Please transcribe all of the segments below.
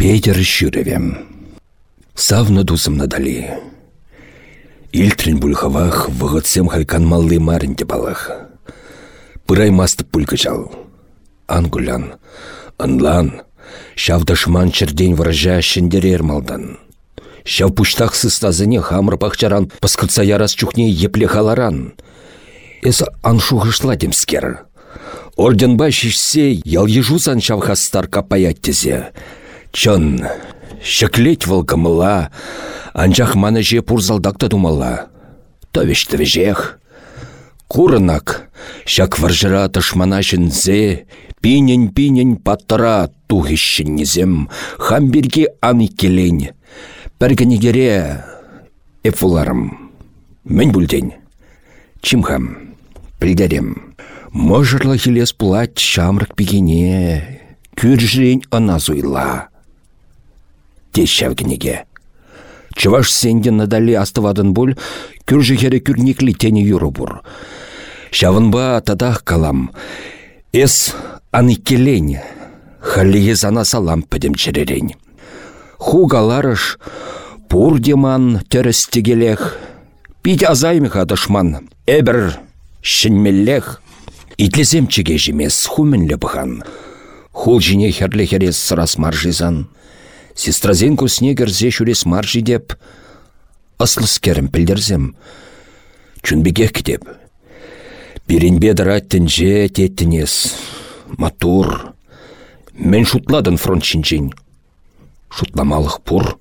Петер шүревем. Савны дусым надали. Илтрін бұлхавах вғытсем хайкан малли марин балах. Пырай масты пулька жал. Ангулян, анлан, шавдашман чердень вража шендерер малдан. Шав пуштақ сыстазыне хамыр пахчаран паскырца ярас чухне епле халаран. Эс аншуғышла демскер. Орден бай шишсе ял ежузан шавхастар капаят тезе. Чон, шеклеть волкамыла, анчах маны же пурзалдакта думала. Товеш твежех. Курынак, шак варжыра тышмана жінзе, пинен-пинен паттыра тухищеннезем, хамберге аны келень. Пәргенегере, эфуларым, мен бүлден. Чимхам, пілдерем. Можырлы хилес пулать шамрак пигене, күржірен ана зуйла тешәвгінеге. Чываш сенде надали астывадын бұл, күржі хері күрнеклі тені юры бұр. Шавынба тадах калам. Эс аны келень, халие зана салам пәдем черерень. Хугаларыш, пур деман тәрістігелех, пить азаймыха дышман, әбір шынмеллех, итлесем чеге жемес хуменлі бұған. Хул жіне херлі херес сырас маржизан. Сестразен кусне керзе шурес маржи деп, аслыс керім пілдерзем. Чүнбегех кітеп. Беренбе дыраттынже теттінес. Матур. Мен шутладын фронт шинчен. Шутламалық пур.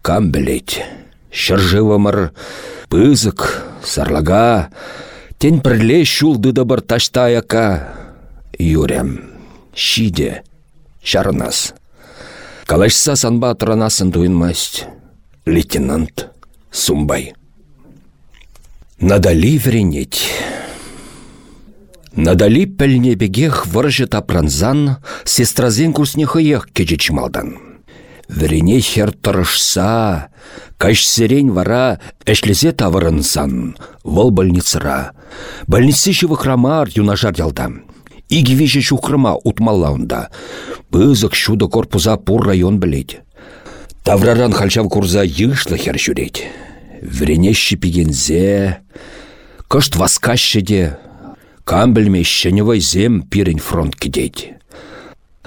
Кам білет. Шыржывымыр. Пызык. Сарлага. Тен пірле шулды дабыр ташта аяка. Юрем. Шиде. Шарынас. Калашса санба тұранасын туйынмасть. Лейтенант Сумбай. Надали вренеть. Надали пәлнебегех выржы тапранзан, сестразен курснехыех кечечмалдан. Врене хер тұрышса, каш серень вара әшлезе тавырынсан, вол больницыра. Больницы храмар юнашар ялдам. Игі вежі шухрыма утмаллаунда. Бызык шуды корпуза пур район білет. Тавраран хальшав курза йышлы хер жүрет. Вренеші пигензе, кышт васкащеде, кам білмешшеневай зем пирен фронт кедет.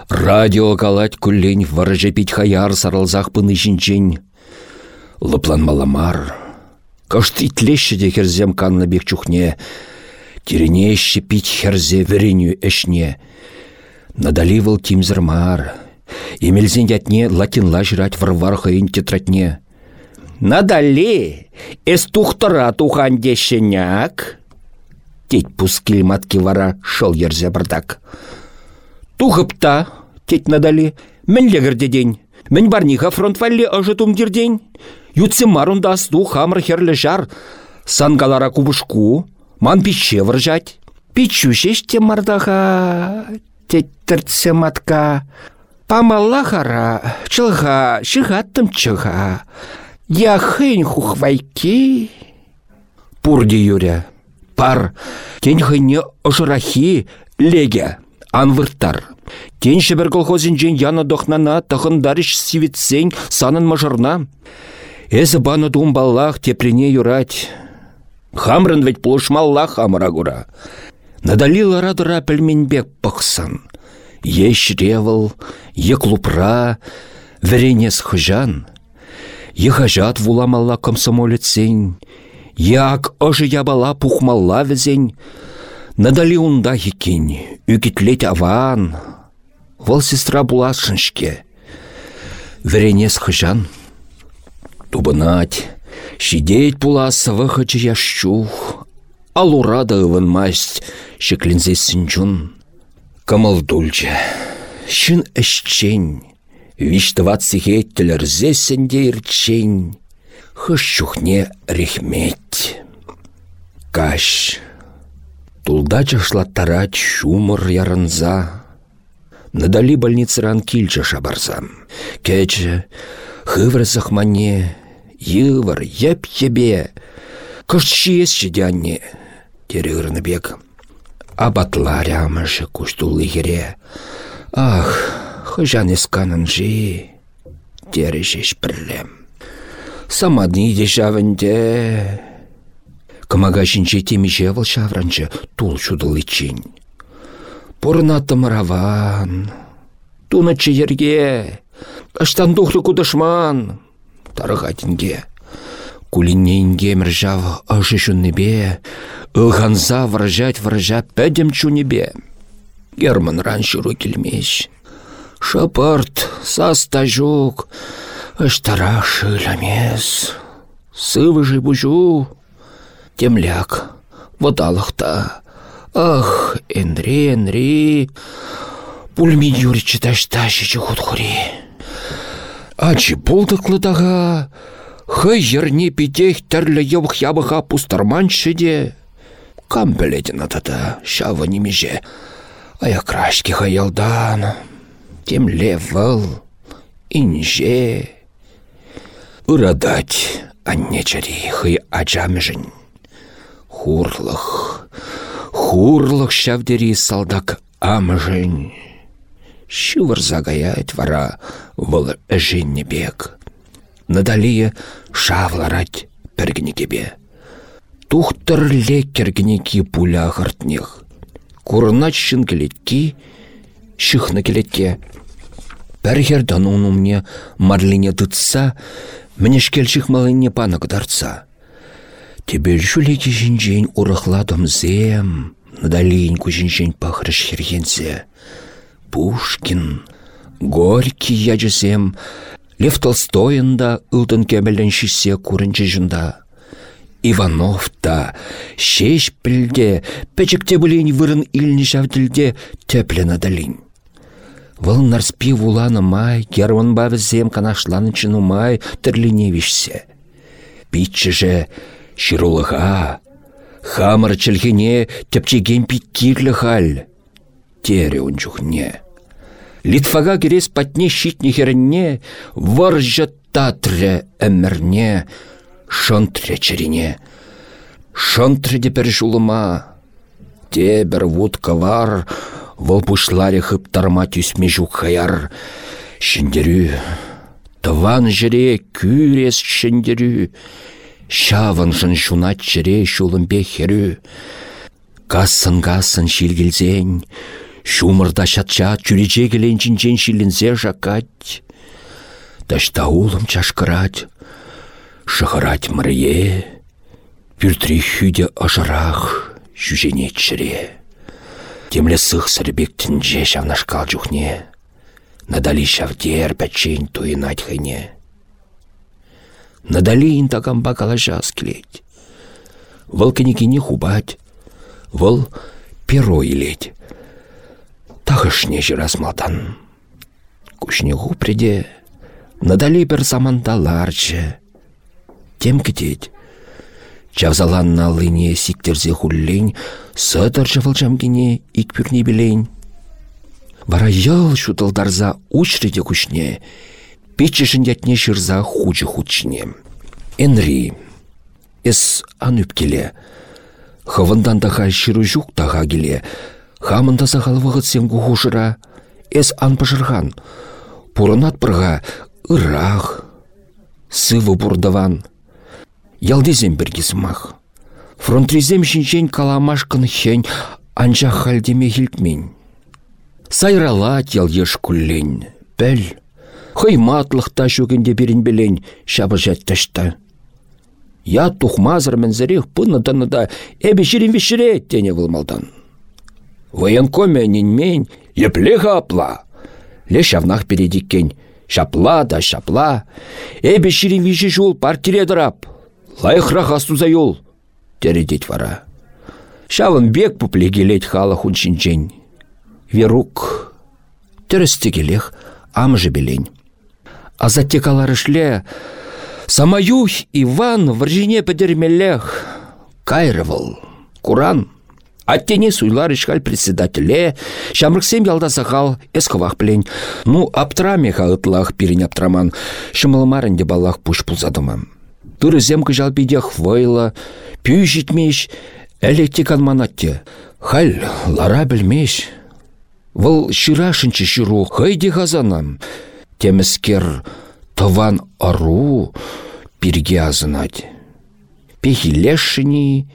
Радио калать күллень варыжы пить хаяр саралзах пыны жинчен. Лыплан маламар. Кышт итлешшеде херзем канны бек чухне, Тиренеще пить херзе вереню эшне. Надаливал тимзермар. Емелзен ятне латинла жрать варвар хайын тетратне. Надали, эс тухтыра тухан дешеняк. Теть пускил матки вара шел ерзе бардак. Тухыпта, теть надали, мен легірде день. Мен барниха фронт валли ажы тумдирдень. Ютсы марунда асту херлі жар. Сангалара кубышку, Ман пиче выржать. Пичу шеште мардаға, теттіртсе матка. Памалла хара, чылға, шығаттым чыға. Я хын хухвайки. Пурди юря. Пар, тень хыне ожырахи, леге. Тень шебір колхозин яна дохнана тахындарыш сивитсен санын мажырна. Эзі баны думбаллах тепрене юрать. Хамрын ведь плушмалла хамыра гура. Надалила радыра пельменбек ревыл, ек лупра, веренес хыжан. Ехажат вуламалла комсомолецень. Як ожы ябала пухмалла візень. Надали унда хикень, үкітлет аван. Вол сестра булашыншке. Веренес хыжан. Тубынать, Шидеть пуласа выхачы ящух, алурада ывын масть, шеклинзе синчун. Камал дульче, шын әшчен, виштыват сихеттілерзе сенде ирчен, хышчухне рехметь. Каш, тулда чашлаттара чумыр ярынза, Надали больницыран кильча шабарзам. Кече, хыврызах мане, Йывыр, еп ебе. Кышт шиес шидянне. Терегірні бек. Абатларя амышы куштулы хере. Ах, хыжан есканын жи. терешеш бірлем. Самадны де шавынде. Кымага шинче темеше выл шавранчы тул шудыл ичень. Пурна тымыраван. Туначы ерге. Аштан тухлы кудышман. Тарыгатинге. Кулиннейнге міржав ашы шуннебе. Ылғанза варжать варжа пәдем чунебе. Герман раншыру келмеш. Шапарт, састажук, ыштара шыламес. Сывыжы бужу, темляк, водалықта. Ах, Энри, Энри, пульми юричі ташташычы худхури. Ачы болдықлыдаға, хы ерне питех тәрлі евх ябыға пустарманшы де. Кам білетін атада, шавы немеже. Аякрашки хаялдан, темле выл, инже. Урадать, аннечари хый ачамежін. Хурлық, хурлық шавдери салдак амыжын. Шывыр загаяет вара выл әжінне бек. Надалие шавларать пергінекебе. Тухтыр леккергінеки пуля ғыртнех. Курынач шын келетки, шыхны келетке. Пәрхердан мне марлине тұтса, мінешкел шықмалыне паны кыдарца. Тебе жүлеке жінжен урықладым зем, надалейін күжінжен пахрыш хергензе. Пушкин, Горький яжызем, Лев Толстойында ылтын кәмелін шисе курынчы жында. Иванов та, шеш пілде, пәчікте білейін вырын илні шавділде тәплі надалин. Выл нарспи вуланы май, Герман бавізем канашланы чыну май тірліне вишсе. Питчі же шырулыға, хамыр чілгене тепчеген питкирлі хал. Тере унчухне. Литвага керес патне щитне херенне, варжа татре әмірне, шонтре черене. Шонтре де пережулыма. Те бір вудка вар, хып тарма хаяр. Шендерю, тыван жіре күрес шендерю. Шавын жын шунат жіре шулымбе херю. Касын-касын шилгілзен, Шумырда шатча чүрече келенчинчен шилінзе жақать. Дашта улым чашкырать, шықырать мырые, пүртри хүде ажырақ жүжене чіре. Темле сық сірбек тінже шавнашкал жүхне, надали шавдер пәчен туйнать хайне. Надали интагамба калажас келеть. Вăл кенекене хубать, вăл перо илеть. Тахышне жирасмалтан. Кушнегу приде, надали бір замандаларчы. Тем кетет. Чавзалан налыне сиктерзе хуллень, сыдыр жывылжамкене икпюрне білейн. Вара йыл шутылдарза учреде кушне, пичешін ятне шырза хучы хучне. Энри, эс анып келе, хывындан таға шыру жүк таға келе, Хамында сағал вғытсем кухушыра, эс ан пышырған. Пурынат пырға ырах, сывы бұрдыван. Ялдезем біргесімақ. Фронтризем шинчен каламашкын хень анча халдеме хилтмен. Сайралат ял еш күллен, бәл. Хыйматлықта шөгінде берін білен шабы жәттішті. Я тухмазыр мінзірек пыны да әбі жирен вешіре вылмалдан. Военкоме нинмень еплеха апла. Ле шавнах передиккен. Шапла да шапла. Эбе ширин виші жол партире дырап. Лайықрақ астуза йол. Тередет вара. Шавын бек пуплегелет хала хуншинчен. Верук. Терестегелех амжы белень. А затекаларышле Самаюх Иван варжине педермелех. Кайрывал. Куран. Аттене суйлар ишкал председателе, шамрыксем ялда сахал эсховах плень. Ну, аптраме ытлах пирин аптраман, шымылмарынде баллах пуш пулзадымам. Турызем кыжал биде хвойла, пүй житмеш, әлеттек манатте. Халь, лара. Выл шырашынчы шыру, хайде хазанам. Теміскер тыван ару пирге азынать. Пехилешшіні,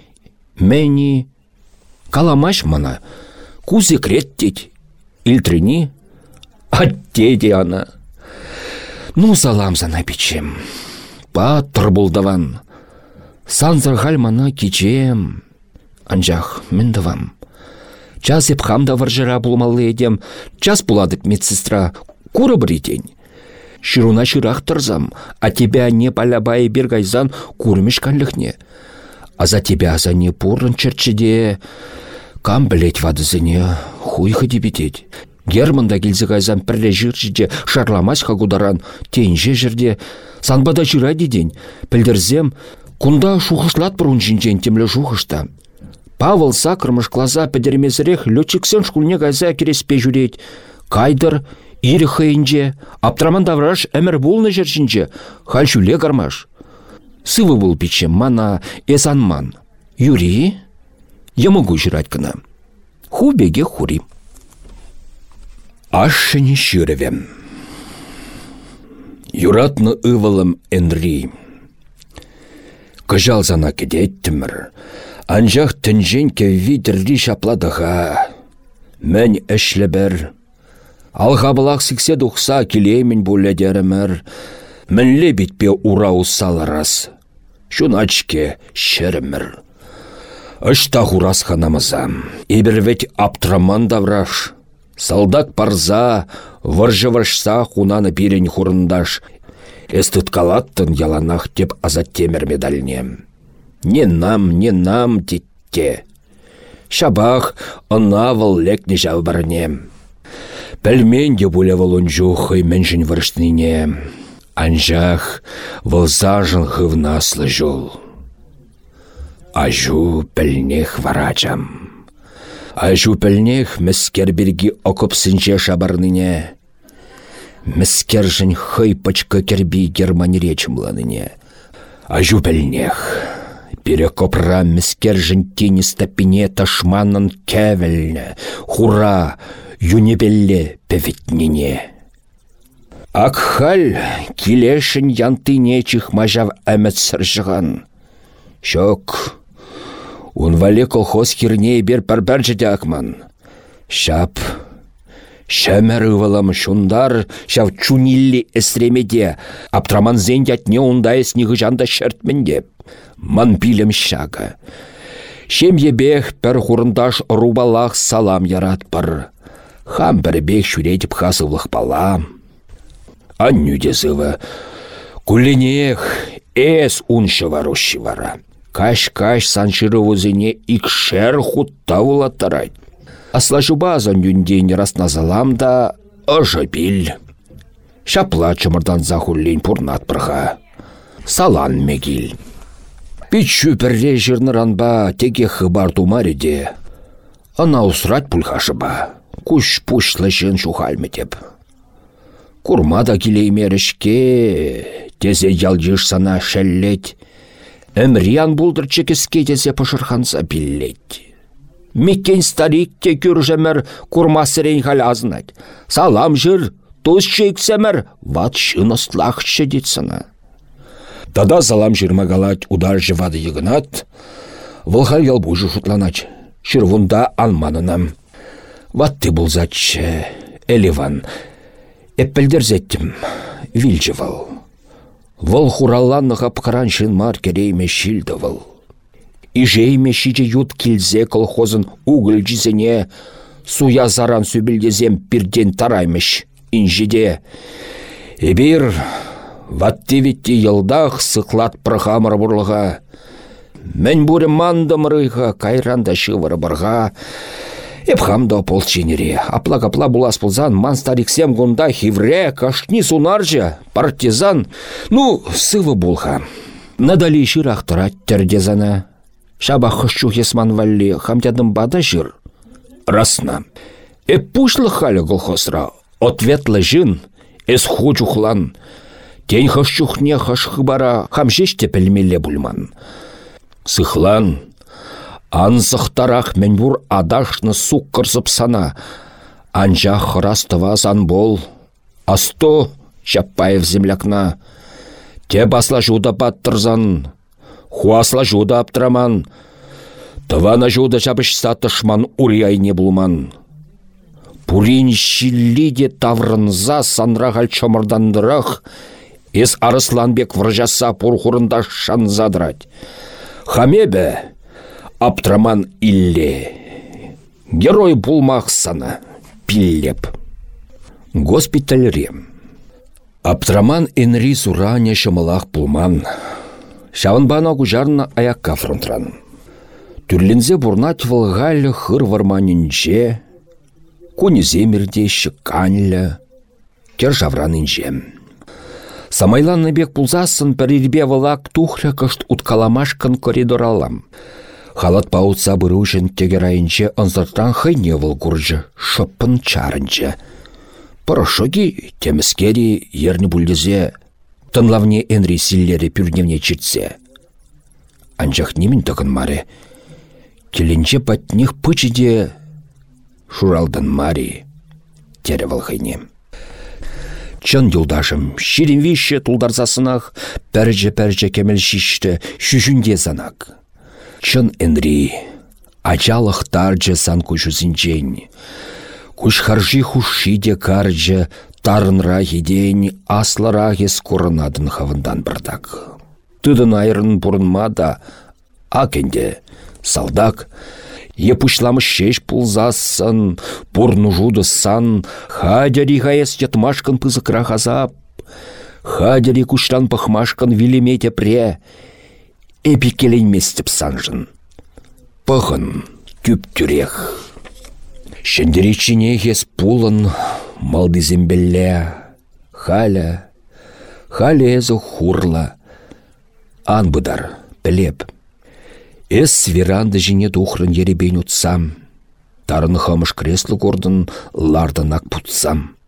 мәні, каламаш мана, кузе креттеть, илтріні, аттеде ана. Ну, заламзана печем. Па тұрбулдаван. Санзырғал мана кичем. Анжақ міндавам. Час еп хамда варжыра булмалы едем. Час буладык медсестра. Куры бір етень. Шыруна шырах тұрзам, а тебя не полябай бергайзан курмеш канлыхне. А за тебя за не пурын черчеде. Кам білет вадызыне, хуй бететь. Германда келзі қайзан пірле жиржеде шарламас хагударан тенже жерде санбада жыра деден пілдірзем кунда шухышлат бұрын жинжен темлі жухышта. Павыл сакырмыш клаза пәдермезірек летчиксен шкулне қайза кереспе жүрет. Кайдыр, ири хыйынже, аптраман давраш әмір болны жершінже, хал жүле гармаш. Сывы был пече мана эсанман. Юри, я могу жрать кына. Хубеге хурим. Ашшыне шүревем. Юратны ывылым Энри. Кыжал зана кедеттімір. Анжақ тінжен кевви дірри шапладыға. Мән әшлі Алға бұлақ сіксе дұқса келеймін бұлядерімір. Мінле бітпе ура усалырас. Шун ачке шерімір. Ышта хурас ханамызам. Ибірвет аптраман давраш. Салдак парза, варжывашса хунаны пирен хурындаш. Эстыт калаттын яланах теп азат темір медальне. Не нам, не нам тетте. Шабах ынавыл лекне жавбарне. Пәлмен де бұлі валун жухы мэншін варштыне. Анжах вылзажын хывнаслы жол. Ажу пәлнех варачам. Айжу пілнех міскер біргі окопсынче шабарныне. Міскер жын хый пачка керби германи речімланыне. Айжу пілнех. Пире копра міскер жын тені стапине ташманын кәвілні. Хура, юнебелле певітніне. Акхал килешін янтыне чихмажав әмет сыржыған. Шок, Унвале колхоз хирне бер парбар акман. Шап. Шәмәр ывалам шундар, шав чунилли эсремеде, аптраман зен ятне ундай снигы жанда шертменде. Ман пилем шага. Шем ебех пір хурындаш рубалах салам ярат пар. Хам бех шүретіп хасывлық пала. Анню дезывы. Кулинех эс уншы варущи вара. Каш-каш саншыры вузыне икшер хутта улаттарать. Асла жубазан юндейні расназалам да ыжы бил. Шапла чымырдан захуллин пурнат пырға. Салан мегил. Пичу пірре жырныранба теге хыбар тумариде. Ана усрать пульхашыба. Куш пушлы жын шухальметеп. Курмада келеймерішке, тезе ялжыш сана шәллет, Әмриян бұлдыр чекеске десе пышырханса биллет. Меккен старикке күржемір курмасырен хал азнать. Салам жыр, туз чексемір, ват шын детсіна. Тада салам жырма галать удар жывады егінат, вылхал ялбужы шутланач, шырвунда алманынам. Ват ты бұлзатшы, Эливан, зеттім, вил жывал. Вăл хуралланны хапкаран мар керейме шилді вăл. Ижейме шиче ют килзе колхозын угыл жизене суя заран сөбілдезем пирден тараймыш инжиде. Эбир ватти-витти йылдах сықлат прахамыр бұрлыға. Мен буры мандымырыға кайранда шывыры бұрға. Эпхамда полчинере. Апла-капла булас пулзан, ман стариксем гунда хивре, кашни сунаржа, партизан. Ну, сывы булха. Надали ширах тұрат тердезана. Шаба хышчух есман валли, хамтядым бада жир. Расна. Эп пушлы халі голхосра. Ответлы жин, эс хучухлан. Тень хышчухне хышхыбара, хамшеш тепелмеле бульман. Сыхлан, Анзықтарақ мәнбур адашны суқ сана. Анжа хырастыва зан бол. Асто Чапаев землякна. Те басла жуда баттырзан. Хуасла жуда аптраман. Тывана жуда жабышса тышман айне булман. Пурин шиллиде таврынза санрағал чомырдандырақ, Ес Арысланбек вржаса пурхурында шанзадырать. Хамебе, аптраман илле. Герой булмақсана, пиллеп. Госпитальре. Аптраман энри сураня шымылақ пулман. Шавынбана кужарна аякка фронтран. Түрлінзе бурнат вылғалі хыр варманинче, куни земірде шыққанлі, кер жавранынче. Самайланны бек пулзасын пәрірбе вылак тухля кышт уткаламашкан коридоралам. Халат паутса бұрушын тегерайынче ынзыртан хайне выл куржы, шыппын чарынчы. Порошоги теміскері ерні бүлдезе, тынлавне энри силлері пюрневне чертсе. Анчах немін тұқын маре, келенче патнех пычыде шуралдан мари, тере хайнем. Чын юлдашым, ширин вище тулдарзасынақ, пәрже-пәрже кемел шишті, шүжінде занак. Чын энри, ачалық таржы сан күшізінчен. Күш харжи хушиде каржы, тарынра хиден, аслара хес курынадын хавындан бардак. Тыдын айрын бұрынма да, акенде, салдак, Епушламы шеш пулзасын, пурну сан, хадяри хаяс ятмашкан пызыкра хазап. Хадяри куштан пахмашкан вилемете пре. Эпи келейместіп санжын. Пахын түп түрех. Шендері чинехес пулын малды зембелле. Халя, халя эзі хурла. Анбыдар, пілеп. Эс веранды жіне тухрын еребен утсам. Тарын хамыш кресло гордын лардынак путсам.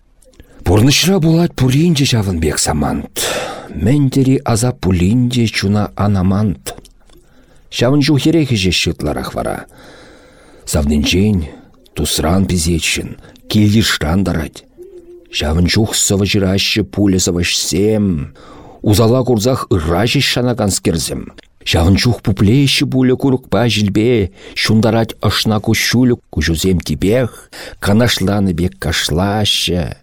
Пурнышра булат пулинче жавын бек самант. Мендери аза пулинче чуна анамант. Шавын жухерехе же шытларах вара. Савнинчен, тусран пизечшін, килдир дарать. Шавын жух сывы жираще пуле сем. Узала курзах шанаган скерзем. Шавынчух пуплейші бұлі күрікпа жилбе, шундарать ашна күшулік күжузем тибех, канашланы бек кашлашы.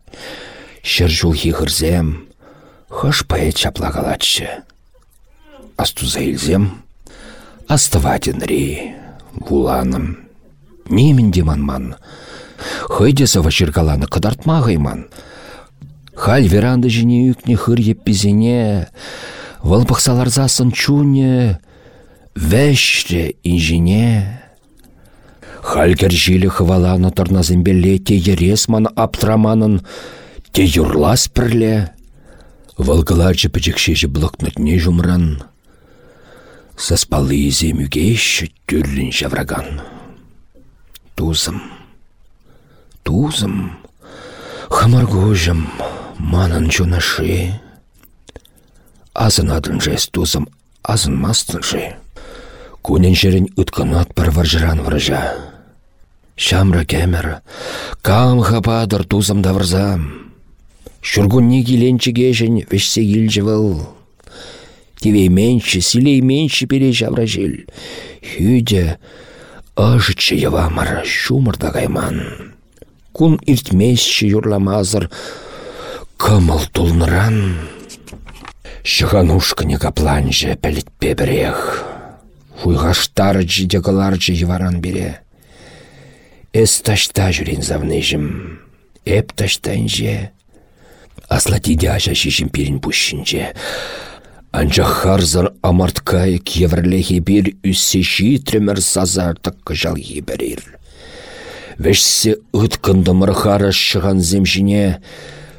Шыр жулхи хырзем, хыш паэт чаплагалатшы. Астуза илзем, ри, вуланым. Мемін деманман, хыйде сава жыргаланы қыдартма ғайман. Халь веранды жіне үкне хыр еппізіне, Вăл пăхсаларзасын чуне, вәшре инжине. Хальгер жилі хываланы тырназымбелле те ересман аптраманын, те юрлас пірле. Вăлгыларчы пӹчікшежі блокнотне жумран. Саспалы изе мүгейші түрлін жавраган. Тузым, тузым, хамаргужым, манын чунашы азын адынже тузым азын мастынже. Кунен жерін үткінат бір варжыран варжа. Шамра кемер, кам хападыр тузым давырзам. Шүргунне келенчі кежін вешсе елжі выл. Тивей менші, силей менші пере жавра жел. Хүйде, ажычы евамар шумырда гайман. Кун иртмесші юрламазыр, кымыл тулныран. Шығанушкыне капланже пәлітпе бірех. Хуйғаштары жиде кыларжы еваран бере. Эс ташта жүрен завныжым. Эп. Асла тиде аша шишім перін пүшінже. Анча харзар амарткай кеврлехе бір үссе житремір сазартық кыжал еберер. Вешсе ұткынды хара шыған земжіне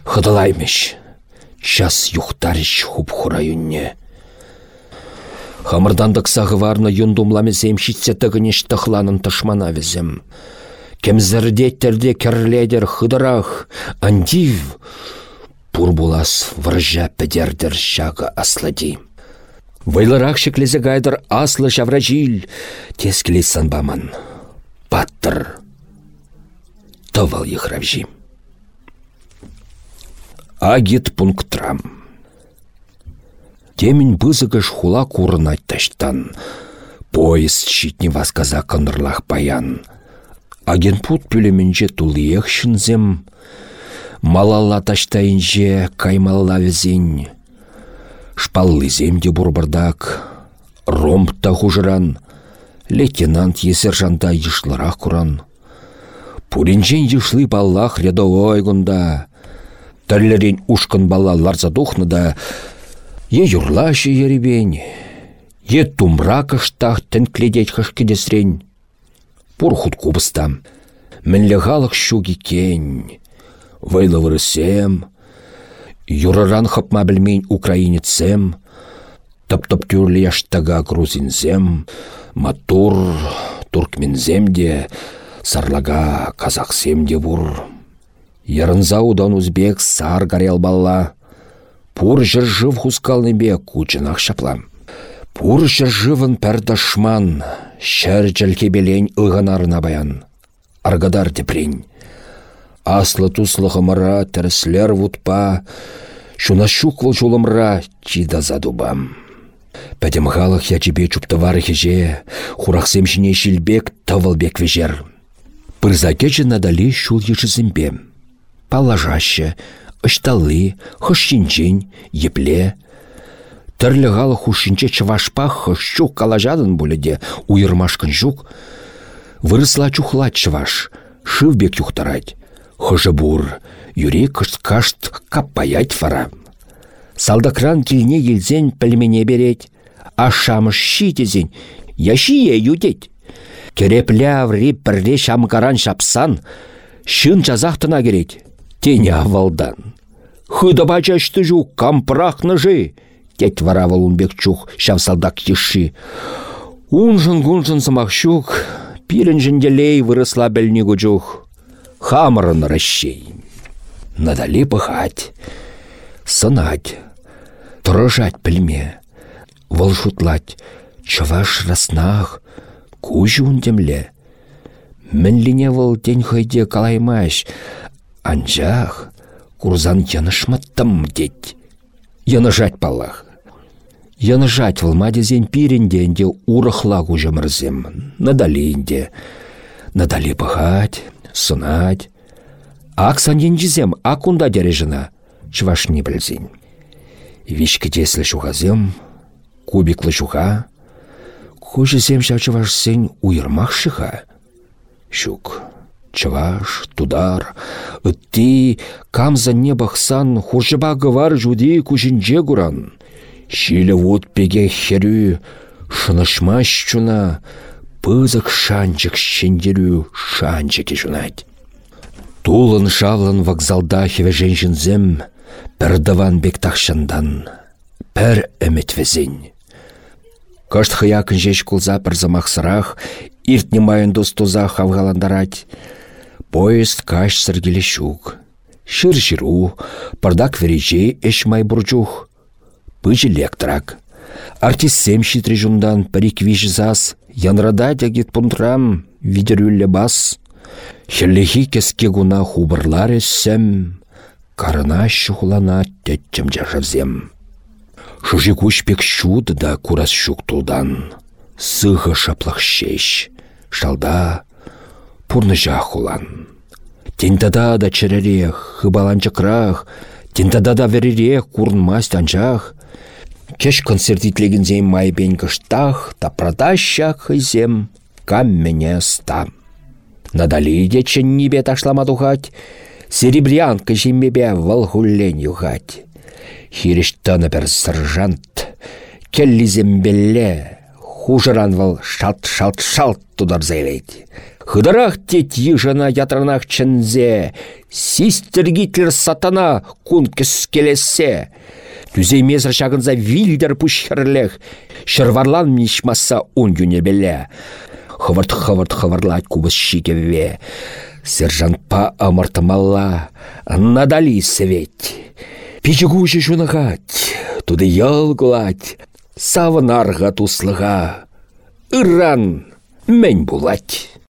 хыдылаймеш час юхтарыш хуп хураюнне. Хамырдандық сағыварны юндумламе земшитсе тығынеш тұхланын тышмана візім. Кемзірдеттерде керледер хыдырах, андив, пурбулас варжа педердер шага аслади. Вайлырақ шеклезе гайдыр аслы жавражил, тескілес санбаман. Паттыр, тывал ехравжим. Агит пунктрам. Темень бызыгыш хула курынать таштан. Поезд щитне васказа кынырлах паян. Агенпут пүлеменже тулиех шынзем. Малалла таштайынже каймалла візін. Шпаллызем де бурбардак. Ромбта хужыран. Лейтенант есержанда йышлырақ куран. Пуринчен йышлы баллах рядовой гунда. Тәрлерін ушкын балалар задухны да, е юрлашы еребен, е тумра кыштах тінкледет хышкедесрен. Пур кубыстам, мінлі ғалық шуги кен, вайлы вырысем, юраран хапма білмейн украинецем, тып-тып тюрлі яштага грузинзем, матур туркменземде, сарлага казахсемде бур. Ярынза узбек сар гарел балла. Пур жыржыв хускалныбе кучынах шапла. Пур жыржывын пәрдашман, шәр белен ұғанарына баян. Аргадар депрень. Аслы туслы ғымыра тәріслер вутпа, шуна шуквыл жолымра чида задубам. Пәдім ғалық ячебе чуптывары хеже, хурақсем жіне шілбек тавылбек вежер. Пырзакечі надали шул ешізімбе. Палажаще, ұшталы, хұшшинчен, епле. Түрлі ғалы хұшшинче чывашпа хұшчук калажадын бұліде уйырмашкын жук. Вырысла чухла чываш, шывбек юхтарать. Хыжы бур, юре кышт-кашт каппаять фара. Салдакран килне елзен пілмене берет, а шамыш щитезен, яшие юдеть. Керепляври пірре шамкаран шапсан, шын жазақтына керет. Тене авалдан. Хыда бачашты жу, кампрахны жы. Тет вара валунбек чух, шавсалдак еши. Унжын-гунжын самахшук, пирін жінделей вырысла бәлні гуджух. Хамырын расщей. Надали пыхать, сынать, тұрыжать пілме, вăлшутлать, чываш раснах, кужы ундемле. Мінліне вăл тень хойде калаймаш, анчах курзан янышматтым дет. Янышать палах. Янышать вăл мадезен пиренденде урăхла кужымырзем, надалинде. Надали пăхать, сынать. Аксан енчізем, акунда дережіна, чваш не білзен. Вишкі теслі шухазем, кубиклы шуха, Хужесем ша чывашсен уйырмах шыха. Щук. Чываш, тудар, ытти, камза не бахсан, хуржыба гывар жуди кужинже гуран. Шилі вот пеге херю, шынышмаш чуна, пызык шанчык шендерю шанчыки жунать. Тулын шавлын вокзалда хеве женщинзем, пәрдаван бек тахшандан, пәр әмет везень. Кышт хыякын жеш кулза пір замақсырақ, иртне майын достуза хавгаландарать. Поезд каш сіргелі шук. Шыр жиру, пардак вереже эш май бурчух. Пыжы лектрак. Артиссем шитри жундан париквиш зас, янрада дягит пунтрам, видерюлле бас. Хеллехи кеске гуна хубырлар эссем, карына шухлана тетчем жажавзем. Шужи пек щуд да курас щук тулдан. Сыға шаплах шеш. Шалда пурны жахулан. Тентада да черерех, хыбаланчыкрах, тентада да веререх курнмасть анчах. Кеш концертитлегензем майбен кыштах, та продащак хызем, каммене ста. Надали дечен небе ташлама тухать, серебрянка жемебе валхуллен югать. Хирештана бір сержант, келлизембелле, хужыран вал шалт-шалт-шалт тудар зайлейді. Хыдарах тет ежана ятранах чынзе, систергитлер сатана кун келесе. Түзей мезір шағынза вильдер пүшхірлех, шырварлан мишмаса он юнебеле. Хывырт-хывырт хывырлать кубыс шикеве. Сержант па амыртымалла, надали светь. Пичігуші жунагать, туды ял гулать, савынарға туслыға. Иран мән булать.